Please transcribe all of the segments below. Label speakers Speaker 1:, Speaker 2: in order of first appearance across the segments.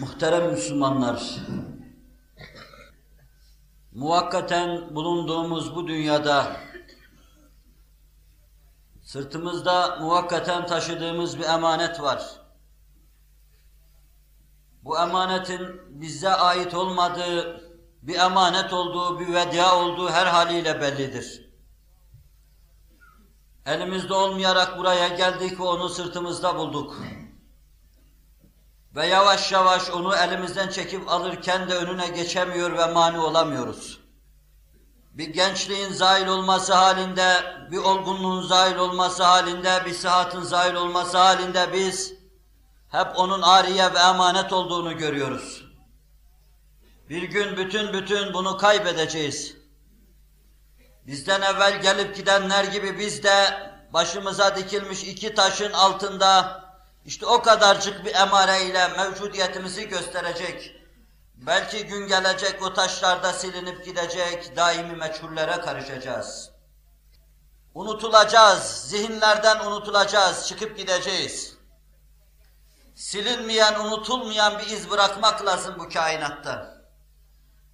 Speaker 1: Muhterem Müslümanlar, muvakkaten bulunduğumuz bu dünyada sırtımızda muvakkaten taşıdığımız bir emanet var. Bu emanetin bize ait olmadığı, bir emanet olduğu, bir vedia olduğu her haliyle bellidir. Elimizde olmayarak buraya geldik ve onu sırtımızda bulduk. Ve yavaş yavaş onu elimizden çekip alırken de önüne geçemiyor ve mani olamıyoruz. Bir gençliğin zahil olması halinde, bir olgunluğun zahil olması halinde, bir sıhhatin zahil olması halinde biz hep onun ariye ve emanet olduğunu görüyoruz. Bir gün bütün bütün bunu kaybedeceğiz. Bizden evvel gelip gidenler gibi biz de başımıza dikilmiş iki taşın altında işte o kadarcık bir emare ile mevcudiyetimizi gösterecek. Belki gün gelecek o taşlarda silinip gidecek, daimi meçhullere karışacağız. Unutulacağız, zihinlerden unutulacağız, çıkıp gideceğiz silinmeyen, unutulmayan bir iz bırakmak lazım bu kainatta.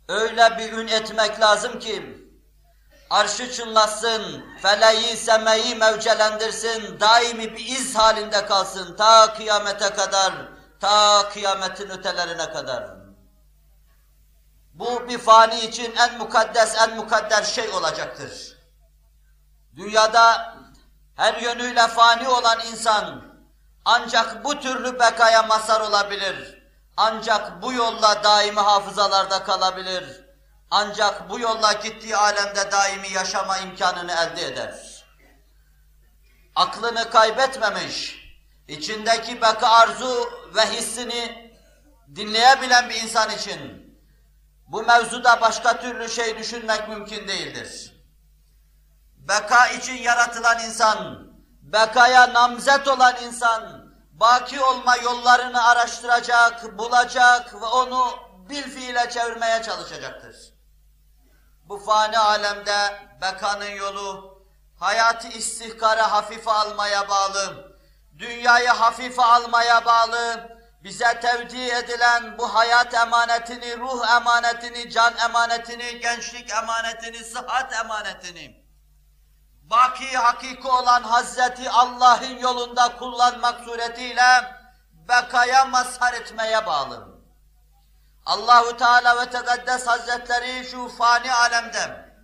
Speaker 1: Öyle bir ün etmek lazım ki, arşı çınlasın, feleği, semeyi mevcelendirsin, daimi bir iz halinde kalsın, ta kıyamete kadar, ta kıyametin ötelerine kadar. Bu bir fani için en mukaddes, en mukadder şey olacaktır. Dünyada her yönüyle fani olan insan, ancak bu türlü bekaya mazhar olabilir. Ancak bu yolla daimi hafızalarda kalabilir. Ancak bu yolla gittiği alemde daimi yaşama imkanını elde eder. Aklını kaybetmemiş, içindeki beka arzu ve hissini dinleyebilen bir insan için bu mevzuda başka türlü şey düşünmek mümkün değildir. Beka için yaratılan insan, bekaya namzet olan insan, baki olma yollarını araştıracak, bulacak ve onu bil fiile çevirmeye çalışacaktır. Bu fani alemde bekanın yolu, hayatı istihkara hafife almaya bağlı, dünyayı hafife almaya bağlı, bize tevdi edilen bu hayat emanetini, ruh emanetini, can emanetini, gençlik emanetini, sıhhat emanetini, baki hakiki olan Hazreti Allah'ın yolunda kullanmak suretiyle bekaya mazhar etmeye bağlı. Allahu Teala ve Tekaddes Hazretleri şu fani alemde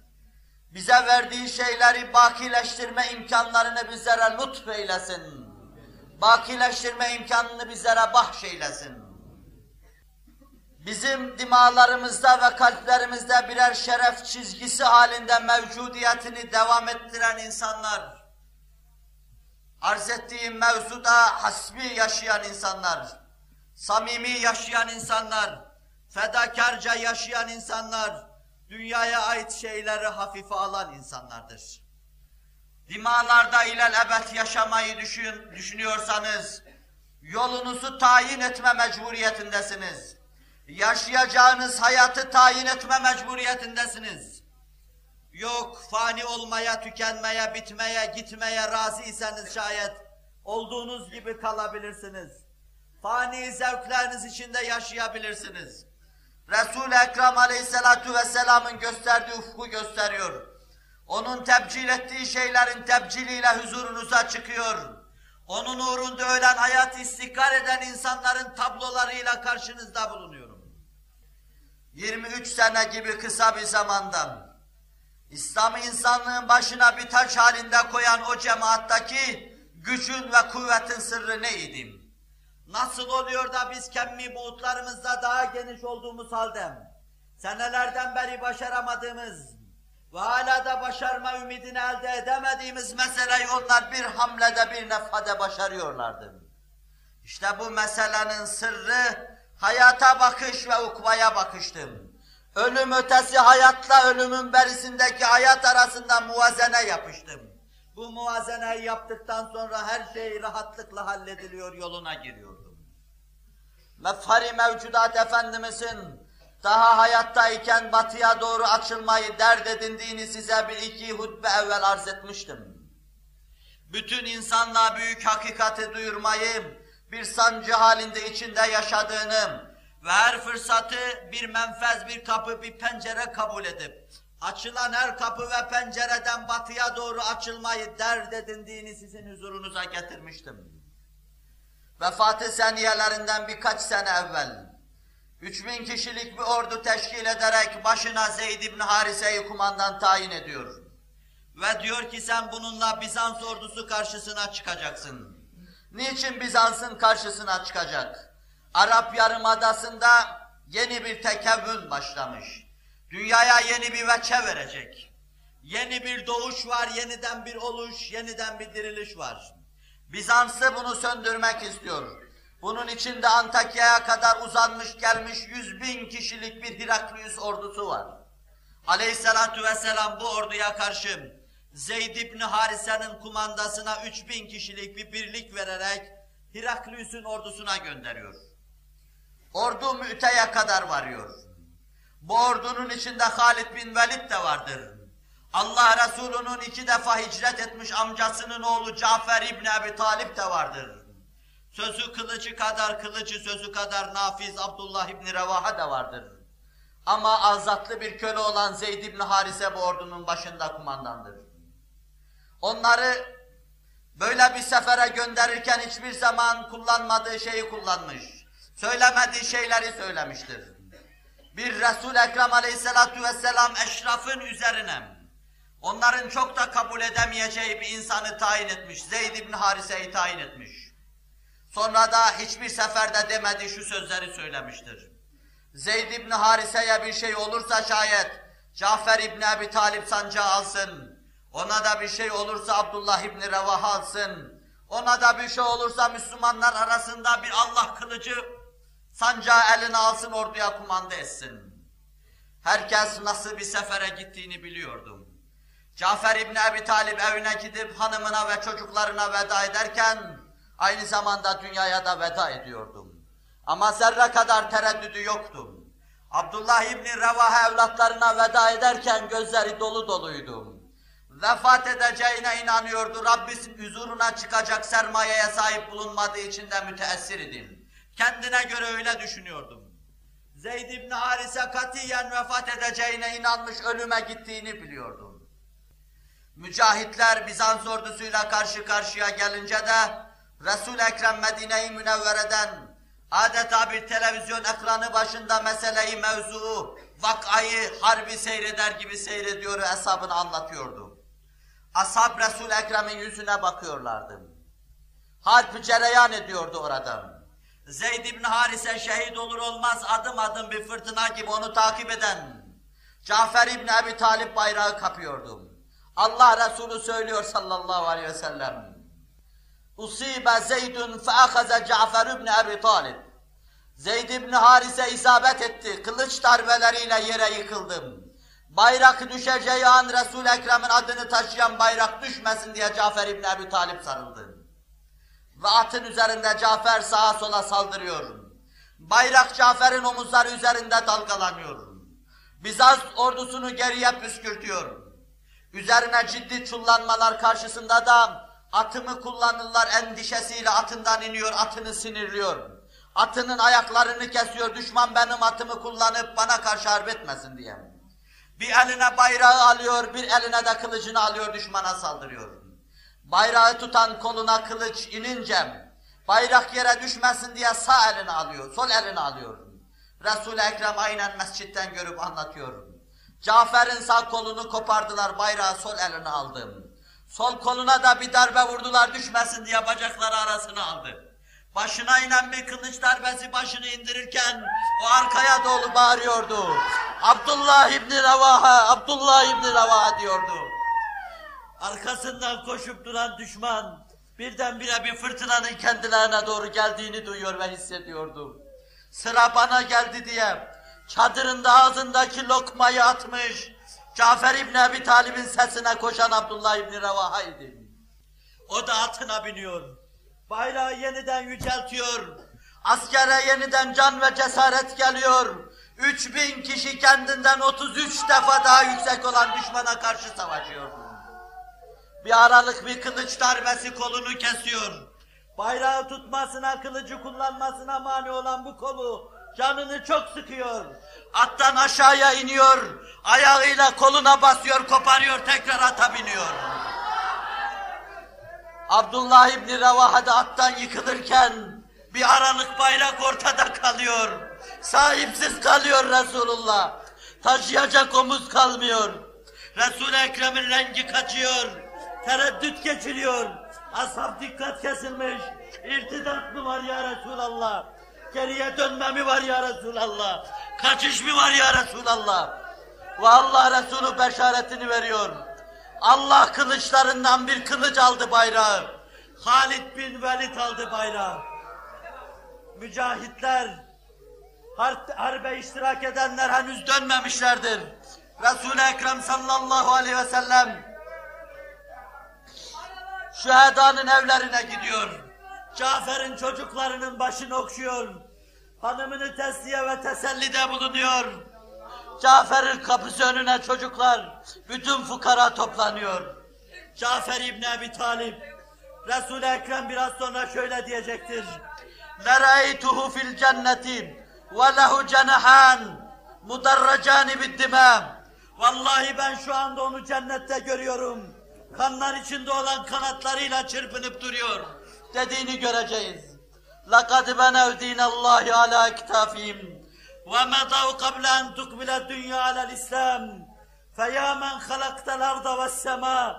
Speaker 1: bize verdiği şeyleri bakileştirme imkanlarını bizlere lütfeylesin. Bakileştirme imkanını bizlere bahşeylesin bizim dimalarımızda ve kalplerimizde birer şeref çizgisi halinde mevcudiyetini devam ettiren insanlar, arz ettiğim mevzuda hasbi yaşayan insanlar, samimi yaşayan insanlar, fedakarca yaşayan insanlar, dünyaya ait şeyleri hafife alan insanlardır. Dimalarda ilel ebed yaşamayı düşün, düşünüyorsanız, Yolunuzu tayin etme mecburiyetindesiniz. Yaşayacağınız hayatı tayin etme mecburiyetindesiniz. Yok fani olmaya, tükenmeye, bitmeye, gitmeye razı iseniz şayet olduğunuz gibi kalabilirsiniz. Fani zevkleriniz içinde yaşayabilirsiniz. Resul-i Ekrem aleyhissalatu vesselamın gösterdiği ufku gösteriyor. Onun tebcil ettiği şeylerin tebciliyle huzurunuza çıkıyor. Onun uğrunda ölen hayat istikrar eden insanların tablolarıyla karşınızda bulunuyorum. 23 sene gibi kısa bir zamandan İslam'ı insanlığın başına bir taş halinde koyan o cemaattaki gücün ve kuvvetin sırrı neydi? Nasıl oluyor da biz kemmi buğutlarımızda daha geniş olduğumuz halde senelerden beri başaramadığımız ve hala da başarma ümidini elde edemediğimiz meseleyi onlar bir hamlede bir nefhade başarıyorlardı. İşte bu meselenin sırrı hayata bakış ve ukvaya bakıştım. Ölüm ötesi hayatla ölümün berisindeki hayat arasında muvazene yapıştım. Bu muvazeneyi yaptıktan sonra her şey rahatlıkla hallediliyor, yoluna giriyordum. Mefhari mevcudat Efendimizin daha hayattayken batıya doğru açılmayı dert edindiğini size bir iki hutbe evvel arz etmiştim. Bütün insanlığa büyük hakikati duyurmayı, bir sancı halinde içinde yaşadığını ve her fırsatı bir menfez, bir kapı, bir pencere kabul edip, açılan her kapı ve pencereden batıya doğru açılmayı dert edindiğini sizin huzurunuza getirmiştim. Vefatı seniyelerinden birkaç sene evvel, 3000 kişilik bir ordu teşkil ederek başına Zeyd ibn Harise'yi kumandan tayin ediyor. Ve diyor ki sen bununla Bizans ordusu karşısına çıkacaksın. Niçin Bizans'ın karşısına çıkacak? Arap Yarımadası'nda yeni bir tekevvün başlamış. Dünyaya yeni bir veçe verecek. Yeni bir doğuş var, yeniden bir oluş, yeniden bir diriliş var. Bizans'ı bunu söndürmek istiyor. Bunun içinde Antakya'ya kadar uzanmış gelmiş yüz bin kişilik bir Heraklius ordusu var. Aleyhissalatu vesselam bu orduya karşı Zeyd ibn Harise'nin kumandasına üç bin kişilik bir birlik vererek Heraklius'un ordusuna gönderiyor. Ordu Mü'te'ye kadar varıyor. Bu ordunun içinde Halid bin Velid de vardır. Allah Resulü'nün iki defa hicret etmiş amcasının oğlu Cafer İbni Ebi Talip de vardır. Sözü kılıcı kadar kılıcı sözü kadar nafiz Abdullah İbni Revaha da vardır. Ama azatlı bir köle olan Zeyd İbni Harise bu ordunun başında kumandandır. Onları böyle bir sefere gönderirken hiçbir zaman kullanmadığı şeyi kullanmış. Söylemediği şeyleri söylemiştir. Bir Resul-i Ekrem aleyhissalatu vesselam eşrafın üzerine onların çok da kabul edemeyeceği bir insanı tayin etmiş. Zeyd İbni Harise'yi tayin etmiş. Sonra da hiçbir seferde demediği şu sözleri söylemiştir. Zeyd İbni Harise'ye bir şey olursa şayet Cafer İbni Ebi Talip sancağı alsın. Ona da bir şey olursa Abdullah İbni Revaha alsın. Ona da bir şey olursa Müslümanlar arasında bir Allah kılıcı sancağı eline alsın orduya kumanda etsin. Herkes nasıl bir sefere gittiğini biliyordum. Cafer İbni Ebi Talip evine gidip hanımına ve çocuklarına veda ederken aynı zamanda dünyaya da veda ediyordum. Ama zerre kadar tereddüdü yoktu. Abdullah İbni Revaha evlatlarına veda ederken gözleri dolu doluydu. Vefat edeceğine inanıyordu. Rabbisinin huzuruna çıkacak sermayeye sahip bulunmadığı için de müteessir idim. Kendine göre öyle düşünüyordum. Zeyd İbni Harise katiyen vefat edeceğine inanmış ölüme gittiğini biliyordum. Mücahitler Bizans ordusuyla karşı karşıya gelince de Resul-i Ekrem Medine-i Münevvere'den adeta bir televizyon ekranı başında meseleyi, mevzuu, vakayı, harbi seyreder gibi seyrediyor, hesabını anlatıyordu. Ashab Resul-i Ekrem'in yüzüne bakıyorlardı. Harp cereyan ediyordu orada. Zeyd ibn Harise şehit olur olmaz adım adım bir fırtına gibi onu takip eden Cafer ibn Ebi Talip bayrağı kapıyordu. Allah Resulü söylüyor sallallahu aleyhi ve sellem. Usibe Zeydun feahaze Cafer ibn Ebi Talib. Zeyd ibn Harise isabet etti. Kılıç darbeleriyle yere yıkıldım. Bayrak düşeceği an Resul-i Ekrem'in adını taşıyan bayrak düşmesin diye Cafer ibn Ebi Talip sarıldı. ve atın üzerinde Cafer sağa sola saldırıyor. Bayrak Cafer'in omuzları üzerinde dalgalanıyor. Bizans ordusunu geriye püskürtüyor. Üzerine ciddi çullanmalar karşısında da atımı kullanırlar endişesiyle atından iniyor, atını sinirliyor. Atının ayaklarını kesiyor, düşman benim atımı kullanıp bana karşı harp etmesin diye. Bir eline bayrağı alıyor, bir eline de kılıcını alıyor, düşmana saldırıyor. Bayrağı tutan koluna kılıç inince, bayrak yere düşmesin diye sağ elini alıyor, sol elini alıyor. Resul-i Ekrem aynen mescitten görüp anlatıyor. Cafer'in sağ kolunu kopardılar, bayrağı sol eline aldım. Sol koluna da bir darbe vurdular düşmesin diye bacakları arasına aldı. Başına inen bir kılıç darbesi başını indirirken o arkaya doğru bağırıyordu. Abdullah İbni Ravaha, Abdullah İbni Ravaha diyordu. Arkasından koşup duran düşman birdenbire bir fırtınanın kendilerine doğru geldiğini duyuyor ve hissediyordu. Sıra bana geldi diye çadırında ağzındaki lokmayı atmış, Cafer İbni Ebi Talib'in sesine koşan Abdullah İbni Revaha idi. O da atına biniyor. Bayrağı yeniden yüceltiyor. Askere yeniden can ve cesaret geliyor. 3000 kişi kendinden 33 defa daha yüksek olan düşmana karşı savaşıyor. Bir aralık bir kılıç darbesi kolunu kesiyor. Bayrağı tutmasına, kılıcı kullanmasına mani olan bu kolu canını çok sıkıyor. Attan aşağıya iniyor, ayağıyla koluna basıyor, koparıyor, tekrar ata biniyor. Abdullah İbni Revaha da attan yıkılırken bir aralık bayrak ortada kalıyor. Sahipsiz kalıyor Resulullah. Taşıyacak omuz kalmıyor. Resul-i Ekrem'in rengi kaçıyor. Tereddüt geçiriyor. Ashab dikkat kesilmiş. İrtidat mı var ya Resulallah? Geriye dönme mi var ya Resulallah? Kaçış mı var ya Resulallah? Ve Allah Resulü beşaretini veriyor. Allah kılıçlarından bir kılıç aldı bayrağı. Halid bin Velid aldı bayrağı. Mücahitler, har harbe iştirak edenler henüz dönmemişlerdir. Resul-i Ekrem sallallahu aleyhi ve sellem şühedanın evlerine gidiyor. Cafer'in çocuklarının başını okşuyor. Hanımını tesliye ve tesellide bulunuyor. Cafer'in kapısı önüne çocuklar, bütün fukara toplanıyor. Cafer İbni Ebi Talip, Resul-i Ekrem biraz sonra şöyle diyecektir. لَرَأَيْتُهُ فِي الْجَنَّةِ وَلَهُ جَنَحَانِ مُدَرَّجَانِ بِالدِّمَامِ Vallahi ben şu anda onu cennette görüyorum. Kanlar içinde olan kanatlarıyla çırpınıp duruyor. Dediğini göreceğiz. لَقَدْ بَنَوْ دِينَ اللّٰهِ عَلَى اَكْتَافِهِمْ ومضوا قبل أن تقبل الدنيا على الإسلام فيا من خلقت الأرض والسماء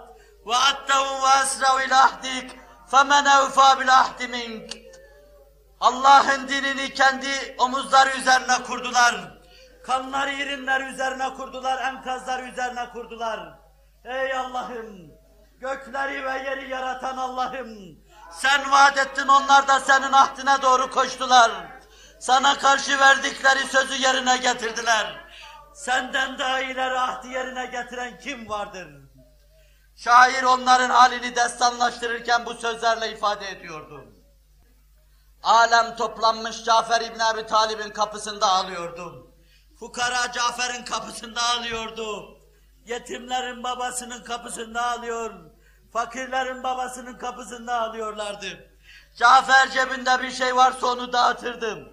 Speaker 1: وعدتهم وأسروا إلى عهدك فمن أوفى بالعهد منك Allah'ın dinini kendi omuzları üzerine kurdular. Kanlar irinler üzerine kurdular, enkazlar üzerine kurdular. Ey Allah'ım, gökleri ve yeri yaratan Allah'ım, Sen vaat ettin onlar da senin ahdine doğru koştular. Sana karşı verdikleri sözü yerine getirdiler. Senden daha ileri ahdi yerine getiren kim vardır? Şair onların halini destanlaştırırken bu sözlerle ifade ediyordu. Alem toplanmış Cafer İbn Abi Talib'in kapısında ağlıyordu. Fukara Cafer'in kapısında ağlıyordu. Yetimlerin babasının kapısında ağlıyor. Fakirlerin babasının kapısında ağlıyorlardı. Cafer cebinde bir şey varsa onu dağıtırdım.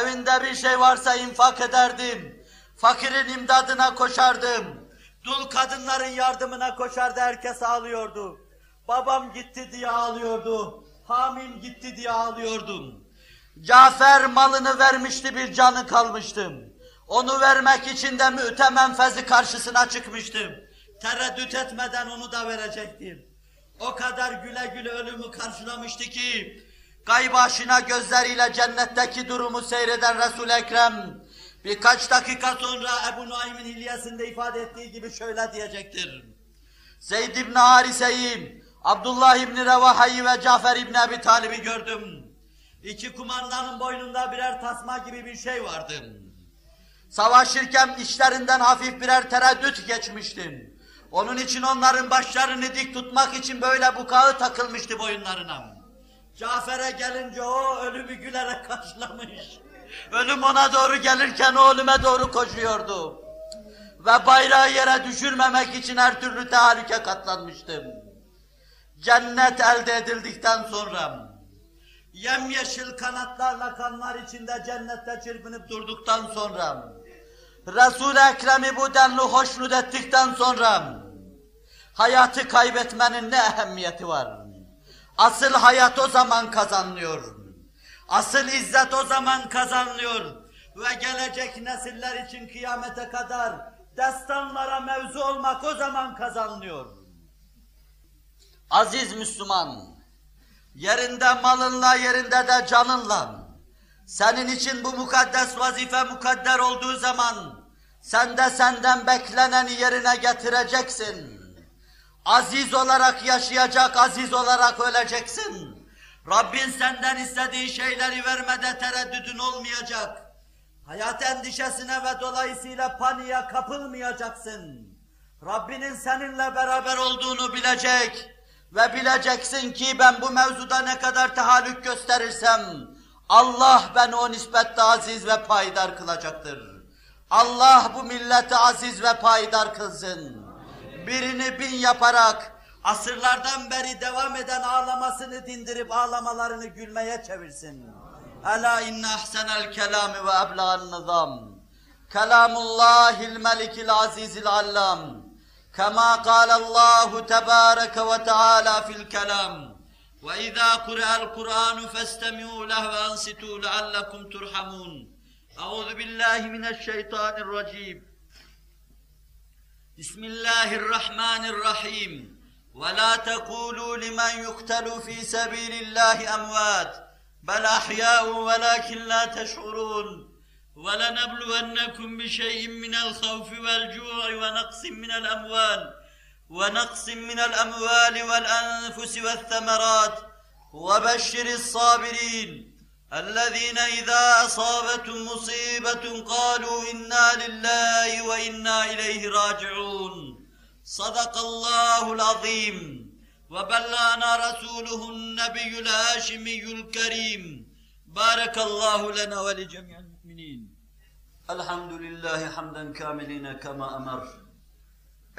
Speaker 1: Evinde bir şey varsa infak ederdim. Fakirin imdadına koşardım. Dul kadınların yardımına koşardı, herkes ağlıyordu. Babam gitti diye ağlıyordu. Hamim gitti diye ağlıyordum. Cafer malını vermişti, bir canı kalmıştım. Onu vermek için de mü'te menfezi karşısına çıkmıştım. Tereddüt etmeden onu da verecektim. O kadar güle güle ölümü karşılamıştı ki, gaybaşına gözleriyle cennetteki durumu seyreden Resul-i Ekrem, birkaç dakika sonra Ebu Nuaym'in hilyesinde ifade ettiği gibi şöyle diyecektir. Zeyd ibn Harise'yi, Abdullah ibn Revaha'yı ve Cafer ibn Ebi Talib'i gördüm. İki kumandanın boynunda birer tasma gibi bir şey vardı. Savaşırken işlerinden hafif birer tereddüt geçmiştim. Onun için onların başlarını dik tutmak için böyle bukağı takılmıştı boyunlarına. Cafer'e gelince o ölümü gülerek karşılamış. Ölüm ona doğru gelirken o ölüme doğru koşuyordu. Ve bayrağı yere düşürmemek için her türlü tehlike katlanmıştım. Cennet elde edildikten sonra, yemyeşil kanatlarla kanlar içinde cennette çırpınıp durduktan sonra, Resul-i Ekrem'i bu denli hoşnut ettikten sonra, hayatı kaybetmenin ne ehemmiyeti var? Asıl hayat o zaman kazanılıyor. Asıl izzet o zaman kazanılıyor. Ve gelecek nesiller için kıyamete kadar destanlara mevzu olmak o zaman kazanılıyor. Aziz Müslüman, yerinde malınla, yerinde de canınla, senin için bu mukaddes vazife mukadder olduğu zaman, sen de senden bekleneni yerine getireceksin. Aziz olarak yaşayacak, aziz olarak öleceksin. Rabbin senden istediği şeyleri vermede tereddüdün olmayacak. Hayat endişesine ve dolayısıyla paniğe kapılmayacaksın. Rabbinin seninle beraber olduğunu bilecek ve bileceksin ki ben bu mevzuda ne kadar tahallük gösterirsem Allah beni o nispetle aziz ve payidar kılacaktır. Allah bu milleti aziz ve payidar kılsın. Birini bin yaparak asırlardan beri devam eden ağlamasını dindirip ağlamalarını gülmeye çevirsin. Ela inne ahsenel kelami ve ebla'n nizam. Kelamullahil melikil azizil allam. Kema kâlallahu tebâreke ve teâlâ fil kelam. Ve izâ kure'el Kur'anu festemi'û leh ve ansitû leallekum turhamun. Euzu billahi mineşşeytanirracim. بسم الله الرحمن الرحيم ولا تقولوا لمن يقتل في سبيل الله أموات بل أحياء ولكن لا تشعرون ولنبلونكم بشيء من الخوف والجوع ونقص من الأموال ونقص من الأموال والأنفس والثمرات. وبشر الصابرين الذين إذا أصابتهم مصيبة قالوا إنا لله وإنا إليه راجعون. صدق الله العظيم. وبلغنا رسوله النبي الهاشمي الكريم. بارك الله لنا ولجميع المؤمنين. الحمد لله حمدا كاملين كما أمر.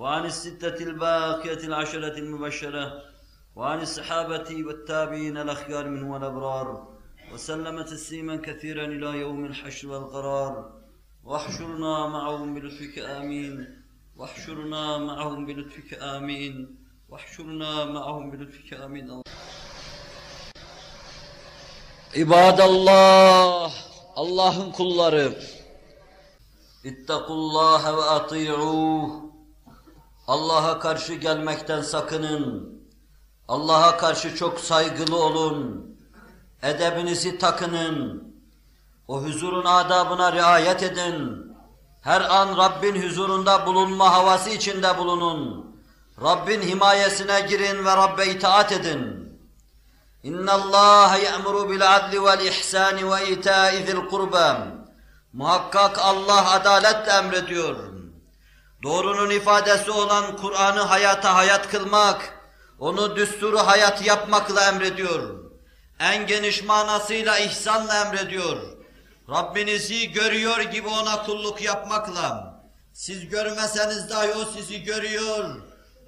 Speaker 1: وعن الستة الباقية العشرة المبشرة وعن الصحابة والتابعين الأخيار منه والأبرار وسلم تسليما كثيرا إلى يوم الحشر والقرار. واحشرنا معهم بلطفك آمين. واحشرنا معهم بلطفك آمين. واحشرنا معهم بلطفك آمين. İbadallah, Allah'ın kulları, İttakullaha ve ati'uh, Allah'a karşı gelmekten sakının, Allah'a karşı çok saygılı olun, edebinizi takının, o huzurun adabına riayet edin, her an Rabbin huzurunda bulunma havası içinde bulunun, Rabbin himayesine girin ve Rabbe itaat edin. Bil adli vel ihsani ve ita'i zil kurba. Muhakkak Allah adaletle emrediyor. Doğrunun ifadesi olan Kur'an'ı hayata hayat kılmak, onu düsturu hayat yapmakla emrediyor. En geniş manasıyla ihsanla emrediyor. Rabbinizi görüyor gibi ona kulluk yapmakla. Siz görmeseniz dahi o sizi görüyor.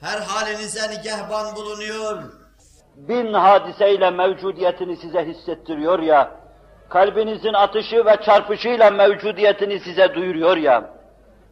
Speaker 1: Her halinize nigehban bulunuyor
Speaker 2: bin hadiseyle mevcudiyetini size hissettiriyor ya,
Speaker 3: kalbinizin atışı ve çarpışıyla mevcudiyetini size duyuruyor ya,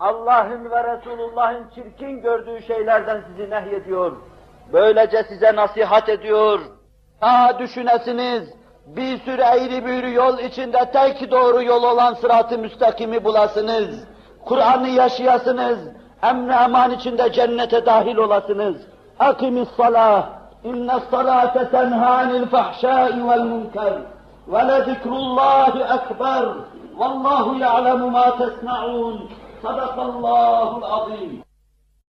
Speaker 3: Allah'ın ve Resulullah'ın çirkin gördüğü şeylerden sizi nehyediyor. Böylece size nasihat ediyor. Ha düşünesiniz, bir sürü eğri büğrü yol içinde tek doğru yol olan sırat-ı müstakimi bulasınız. Kur'an'ı yaşayasınız, emni eman içinde cennete dahil olasınız. Akimis salah, inne salate tenha anil fahşai vel münker. Ve le zikrullahi ekber. Vallahu ya'lemu ma tesna'un. صدق الله العظيم.